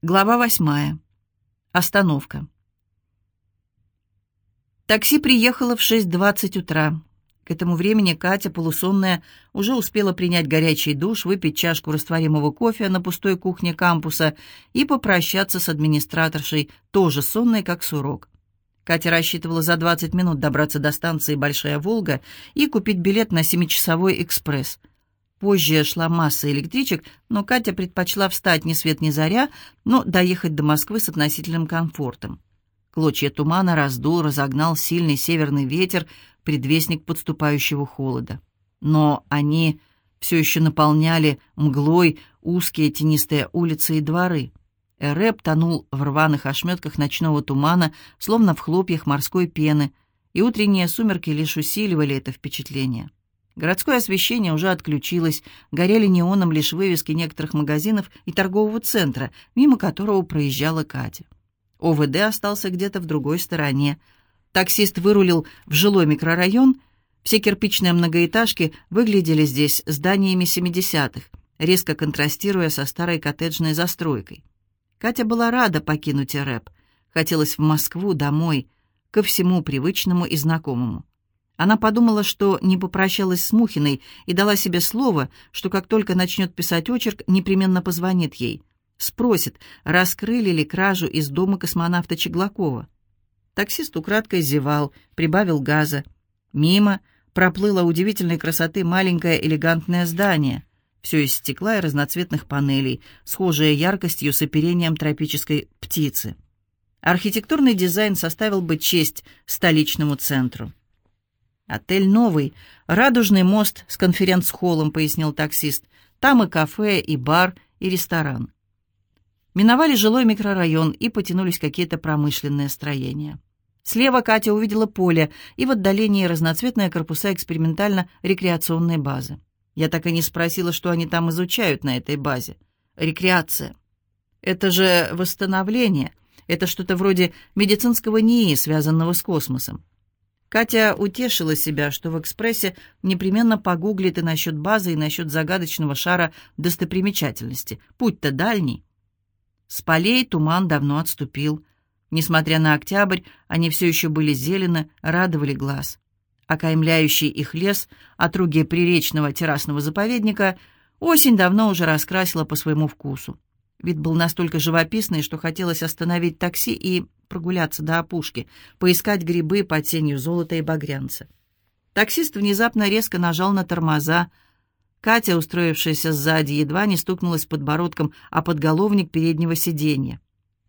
Глава восьмая. Остановка. Такси приехало в 6.20 утра. К этому времени Катя, полусонная, уже успела принять горячий душ, выпить чашку растворимого кофе на пустой кухне кампуса и попрощаться с администраторшей, тоже сонной, как сурок. Катя рассчитывала за 20 минут добраться до станции «Большая Волга» и купить билет на семичасовой экспресс. Позже шла масса электричек, но Катя предпочла встать ни свет ни заря, но доехать до Москвы с относительным комфортом. Клочья тумана раздул, разогнал сильный северный ветер, предвестник подступающего холода. Но они все еще наполняли мглой узкие тенистые улицы и дворы. Эрэп тонул в рваных ошметках ночного тумана, словно в хлопьях морской пены, и утренние сумерки лишь усиливали это впечатление. Городское освещение уже отключилось, горели неоном лишь вывески некоторых магазинов и торгового центра, мимо которого проезжала Катя. ОВД остался где-то в другой стороне. Таксист вырулил в жилой микрорайон. Все кирпичные многоэтажки выглядели здесь зданиями 70-х, резко контрастируя со старой коттеджной застройкой. Катя была рада покинуть РЭП. Хотелось в Москву, домой, ко всему привычному и знакомому. Она подумала, что не попрощалась с Мухиной и дала себе слово, что как только начнет писать очерк, непременно позвонит ей. Спросит, раскрыли ли кражу из дома космонавта Чеглакова. Таксист украдкой зевал, прибавил газа. Мимо проплыло удивительной красоты маленькое элегантное здание. Все из стекла и разноцветных панелей, схожее яркостью с оперением тропической птицы. Архитектурный дизайн составил бы честь столичному центру. «Отель новый. Радужный мост с конференц-холлом», — пояснил таксист. «Там и кафе, и бар, и ресторан». Миновали жилой микрорайон и потянулись какие-то промышленные строения. Слева Катя увидела поле и в отдалении разноцветные корпуса экспериментально-рекреационной базы. Я так и не спросила, что они там изучают на этой базе. Рекреация. Это же восстановление. Это что-то вроде медицинского НИИ, связанного с космосом. Катя утешила себя, что в «Экспрессе» непременно погуглит и насчет базы, и насчет загадочного шара достопримечательности. Путь-то дальний. С полей туман давно отступил. Несмотря на октябрь, они все еще были зелены, радовали глаз. Окаймляющий их лес, отруги приречного террасного заповедника, осень давно уже раскрасила по своему вкусу. Вид был настолько живописный, что хотелось остановить такси и прогуляться до опушки, поискать грибы под тенью золота и багрянца. Таксист внезапно резко нажал на тормоза. Катя, устроившаяся сзади, едва не стукнулась подбородком о подголовник переднего сиденья.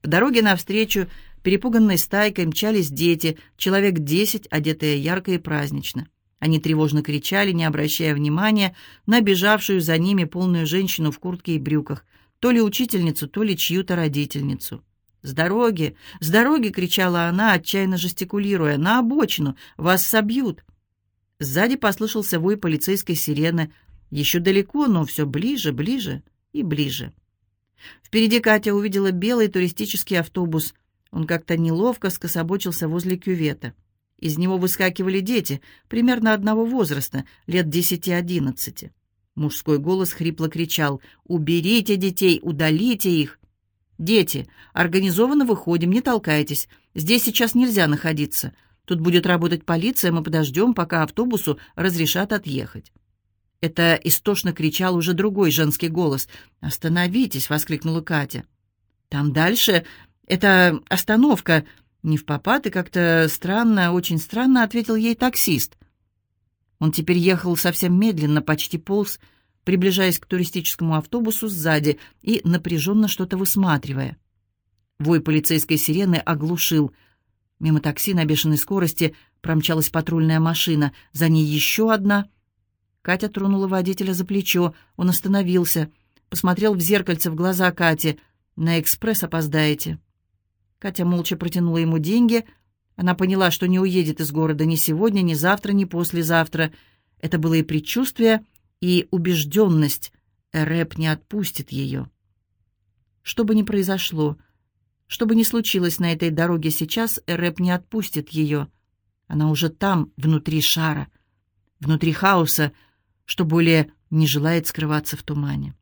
По дороге навстречу перепуганной стайкой мчались дети, человек десять, одетые ярко и празднично. Они тревожно кричали, не обращая внимания на бежавшую за ними полную женщину в куртке и брюках, то ли учительницу, то ли чью-то родительницу. «С дороги! С дороги!» — кричала она, отчаянно жестикулируя. «На обочину! Вас собьют!» Сзади послышался вой полицейской сирены. Еще далеко, но все ближе, ближе и ближе. Впереди Катя увидела белый туристический автобус. Он как-то неловко скособочился возле кювета. Из него выскакивали дети, примерно одного возраста, лет десяти-одиннадцати. Мужской голос хрипло кричал «Уберите детей, удалите их!» «Дети, организованно выходим, не толкайтесь. Здесь сейчас нельзя находиться. Тут будет работать полиция, мы подождем, пока автобусу разрешат отъехать». Это истошно кричал уже другой женский голос. «Остановитесь!» — воскликнула Катя. «Там дальше... Это остановка. Не в попад и как-то странно, очень странно», — ответил ей таксист. Он теперь ехал совсем медленно, почти полз, — приближаясь к туристическому автобусу сзади и напряженно что-то высматривая. Вой полицейской сирены оглушил. Мимо такси на бешеной скорости промчалась патрульная машина, за ней еще одна. Катя тронула водителя за плечо, он остановился, посмотрел в зеркальце в глаза Кате. «На экспресс опоздаете». Катя молча протянула ему деньги. Она поняла, что не уедет из города ни сегодня, ни завтра, ни послезавтра. Это было и предчувствие, и убежденность Рэп не отпустит ее. Что бы ни произошло, что бы ни случилось на этой дороге сейчас, Рэп не отпустит ее. Она уже там, внутри шара, внутри хаоса, что более не желает скрываться в тумане.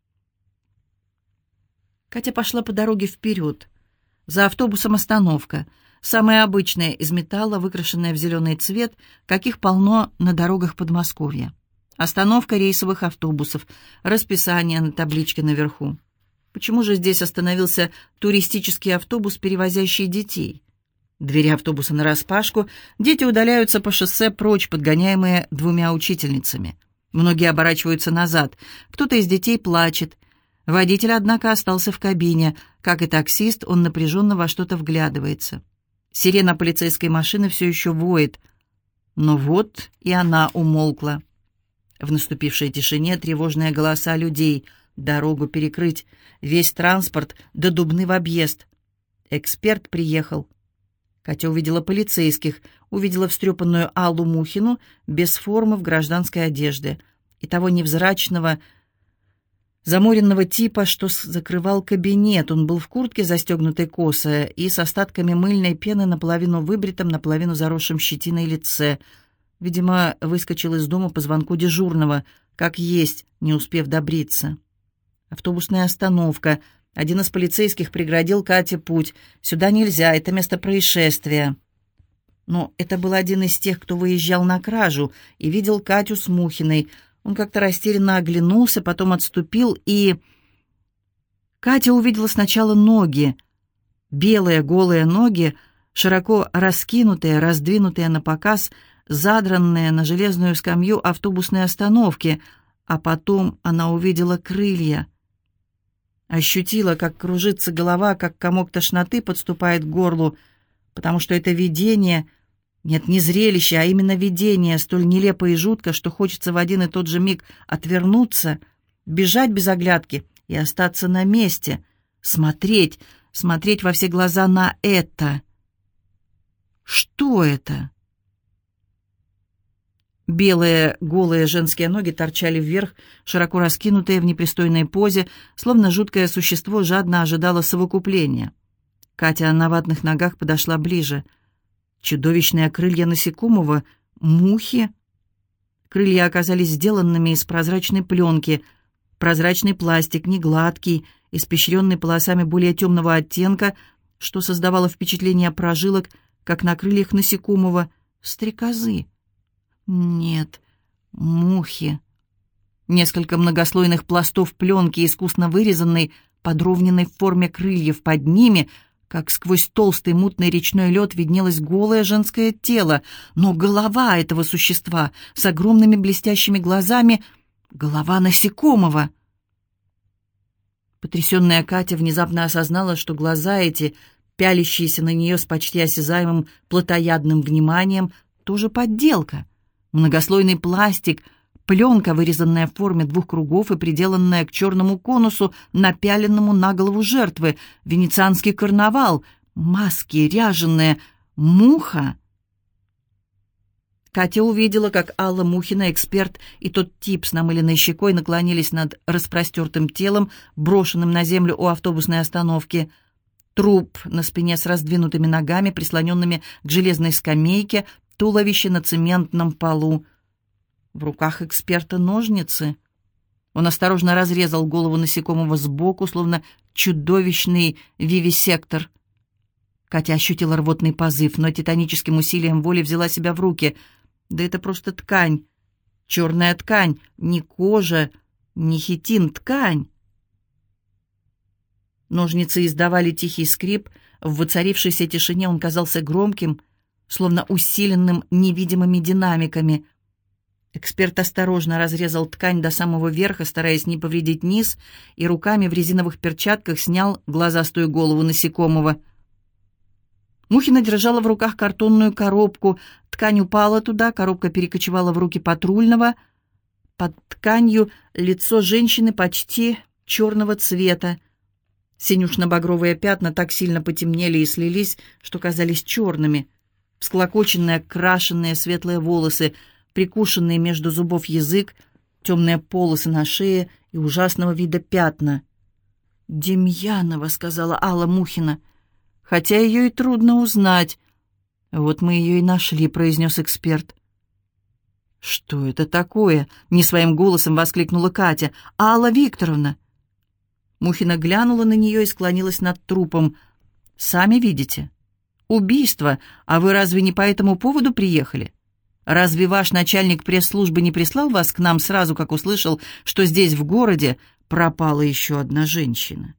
Катя пошла по дороге вперед. За автобусом остановка. Самая обычная из металла, выкрашенная в зеленый цвет, каких полно на дорогах Подмосковья. Остановка рейсовых автобусов. Расписание на табличке наверху. Почему же здесь остановился туристический автобус, перевозящий детей? Двери автобуса нараспашку, дети удаляются по шоссе прочь, подгоняемые двумя учительницами. Многие оборачиваются назад. Кто-то из детей плачет. Водитель, однако, остался в кабине. Как и таксист, он напряженно во что-то вглядывается. Сирена полицейской машины все еще воет. Но вот и она умолкла. В наступившей тишине тревожные голоса людей. Дорогу перекрыть. Весь транспорт до Дубны в объезд. Эксперт приехал. Катя увидела полицейских, увидела встрепанную Аллу Мухину без формы в гражданской одежде и того невзрачного, заморенного типа, что закрывал кабинет. Он был в куртке, застегнутой косо, и с остатками мыльной пены наполовину выбритом, наполовину заросшим щетиной лице. Видимо, выскочил из дома по звонку дежурного, как есть, не успев добриться. Автобусная остановка — один из полицейских преградил Кате путь. «Сюда нельзя, это место происшествия». Но это был один из тех, кто выезжал на кражу и видел Катю с Мухиной. Он как-то растерянно оглянулся, потом отступил, и... Катя увидела сначала ноги. Белые голые ноги, широко раскинутые, раздвинутые на показ, задранные на железную скамью автобусной остановки, а потом она увидела крылья — Ощутила, как кружится голова, как комок тошноты подступает к горлу, потому что это видение... Нет, не зрелище, а именно видение, столь нелепо и жутко, что хочется в один и тот же миг отвернуться, бежать без оглядки и остаться на месте, смотреть, смотреть во все глаза на это. Что это? Белые голые женские ноги торчали вверх, широко раскинутые в непристойной позе, словно жуткое существо жадно ожидало совокупления. Катя на ватных ногах подошла ближе. Чудовищные крылья насекомого, мухи. Крылья оказались сделанными из прозрачной пленки. Прозрачный пластик, не гладкий, испещренный полосами более темного оттенка, что создавало впечатление прожилок, как на крыльях насекомого, стрекозы. Нет, мухи. Несколько многослойных пластов пленки, искусно вырезанной, подровненной в форме крыльев под ними, как сквозь толстый мутный речной лед виднелось голое женское тело, но голова этого существа с огромными блестящими глазами — голова насекомого. Потрясенная Катя внезапно осознала, что глаза эти, пялящиеся на нее с почти осязаемым плотоядным вниманием, тоже подделка — Многослойный пластик, пленка, вырезанная в форме двух кругов и приделанная к черному конусу, напяленному на голову жертвы, венецианский карнавал, маски, ряженые, муха. Катя увидела, как Алла Мухина, эксперт, и тот тип с намыленной щекой наклонились над распростертым телом, брошенным на землю у автобусной остановки. Труп на спине с раздвинутыми ногами, прислоненными к железной скамейке, туловище на цементном полу. В руках эксперта ножницы. Он осторожно разрезал голову насекомого сбоку, словно чудовищный вивисектор. Катя ощутила рвотный позыв, но титаническим усилием воли взяла себя в руки. Да это просто ткань. Черная ткань, не кожа, не хитин, ткань. Ножницы издавали тихий скрип. В воцарившейся тишине он казался громким, словно усиленным невидимыми динамиками. Эксперт осторожно разрезал ткань до самого верха, стараясь не повредить низ, и руками в резиновых перчатках снял глазастую голову насекомого. Мухина держала в руках картонную коробку. Ткань упала туда, коробка перекочевала в руки патрульного. Под тканью лицо женщины почти черного цвета. Синюшно-багровые пятна так сильно потемнели и слились, что казались черными — всклокоченные, крашенные светлые волосы, прикушенные между зубов язык, темные полосы на шее и ужасного вида пятна. «Демьянова», — сказала Алла Мухина, — «хотя ее и трудно узнать». «Вот мы ее и нашли», — произнес эксперт. «Что это такое?» — не своим голосом воскликнула Катя. «Алла Викторовна!» Мухина глянула на нее и склонилась над трупом. «Сами видите. Убийство, а вы разве не по этому поводу приехали? Разве ваш начальник пресс-службы не прислал вас к нам сразу, как услышал, что здесь, в городе, пропала еще одна женщина?»